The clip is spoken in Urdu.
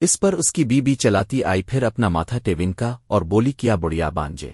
اس پر اس کی بی بی چلاتی آئی پھر اپنا ماتھا ٹیون کا اور بولی کیا بڑیا بانجے۔